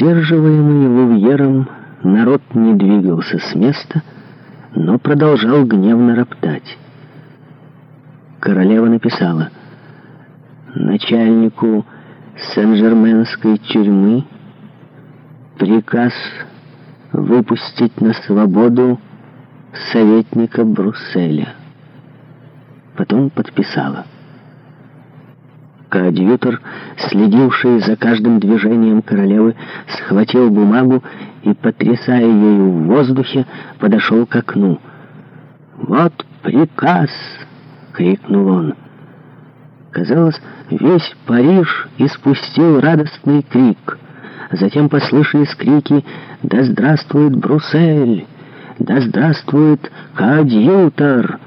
Сдерживаемый Лувьером, народ не двигался с места, но продолжал гневно роптать. Королева написала начальнику Сен-Жерменской тюрьмы приказ выпустить на свободу советника Брусселя. Потом подписала. Коадьютор, следивший за каждым движением королевы, схватил бумагу и, потрясая ею в воздухе, подошел к окну. «Вот приказ!» — крикнул он. Казалось, весь Париж испустил радостный крик. Затем послышались крики «Да здравствует Бруссель!» «Да здравствует Коадьютор!»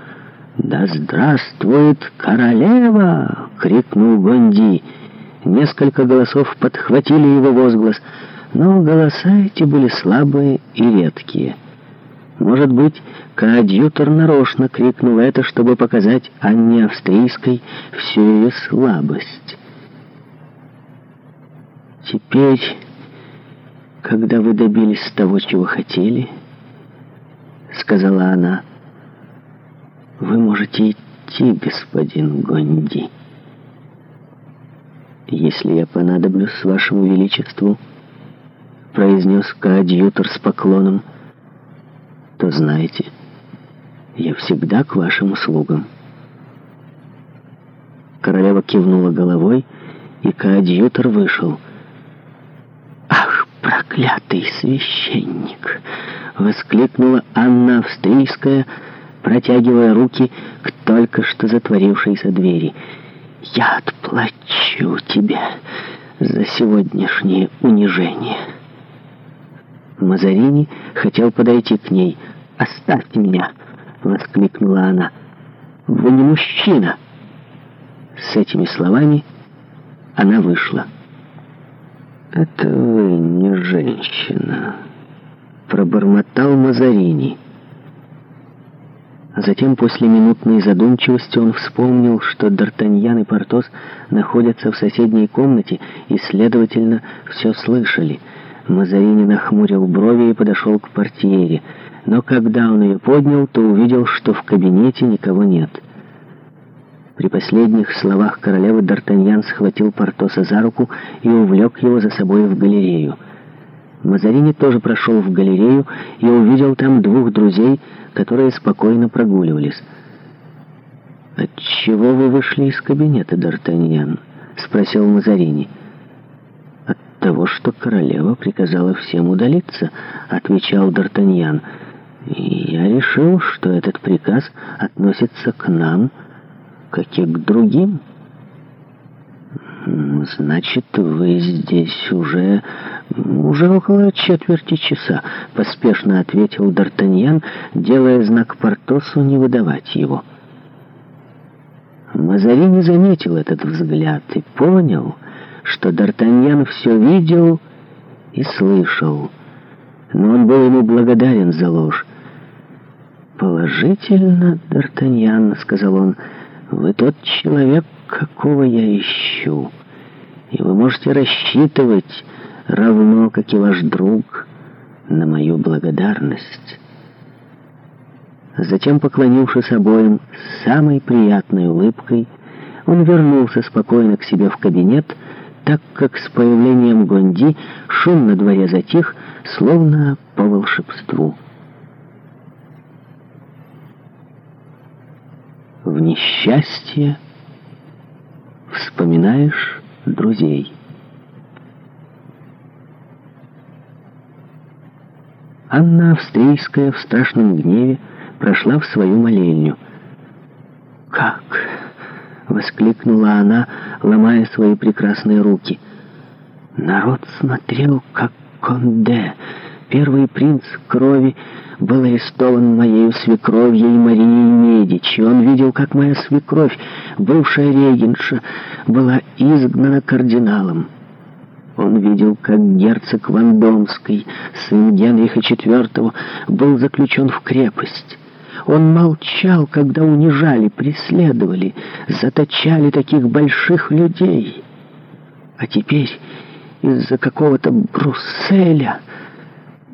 «Да здравствует королева!» — крикнул Бонди. Несколько голосов подхватили его возглас, но голоса эти были слабые и редкие. Может быть, коадьютор нарочно крикнул это, чтобы показать Анне Австрийской всю ее слабость. «Теперь, когда вы добились того, чего хотели, — сказала она, — вы можете идти, господин Гонди. Если я понадоблюсь вашему величеству, произнес коадьютор с поклоном, то знаете, я всегда к вашим услугам. Королева кивнула головой, и коадьютор вышел. «Ах, проклятый священник!» — воскликнула Анна Австрийская — протягивая руки к только что затворившейся двери. «Я отплачу тебе за сегодняшнее унижение». Мазарини хотел подойти к ней. «Оставьте меня!» — воскликнула она. «Вы не мужчина!» С этими словами она вышла. «Это вы не женщина», — пробормотал Мазарини. «Мазарини». Затем, после минутной задумчивости, он вспомнил, что Д'Артаньян и Портос находятся в соседней комнате и, следовательно, все слышали. Мазарини нахмурил брови и подошел к портьере, но когда он ее поднял, то увидел, что в кабинете никого нет. При последних словах королевы Д'Артаньян схватил Портоса за руку и увлек его за собой в галерею — Мазарини тоже прошел в галерею и увидел там двух друзей, которые спокойно прогуливались. «Отчего вы вышли из кабинета, Д'Артаньян?» — спросил Мазарини. «От того, что королева приказала всем удалиться», — отвечал Д'Артаньян. «Я решил, что этот приказ относится к нам, как и к другим». «Значит, вы здесь уже... уже около четверти часа», — поспешно ответил Д'Артаньян, делая знак Портосу не выдавать его. Мазари не заметил этот взгляд и понял, что Д'Артаньян все видел и слышал, но он был ему благодарен за ложь. «Положительно, Д'Артаньян», — сказал он, — «вы тот человек, какого я ищу. И вы можете рассчитывать, равно как и ваш друг, на мою благодарность». Затем, поклонившись обоим с самой приятной улыбкой, он вернулся спокойно к себе в кабинет, так как с появлением Гонди шум на дворе затих, словно по волшебству. В несчастье вспоминаешь друзей. Анна Австрийская в страшном гневе прошла в свою молельню. «Как?» — воскликнула она, ломая свои прекрасные руки. «Народ смотрел, как Конде, первый принц крови, был арестован моею свекровьей Марией Медичи. Он видел, как моя свекровь, бывшая регенша, была изгнана кардиналом. Он видел, как герцог Вандомский, сын Генриха IV, был заключен в крепость. Он молчал, когда унижали, преследовали, заточали таких больших людей. А теперь из-за какого-то Брусселя...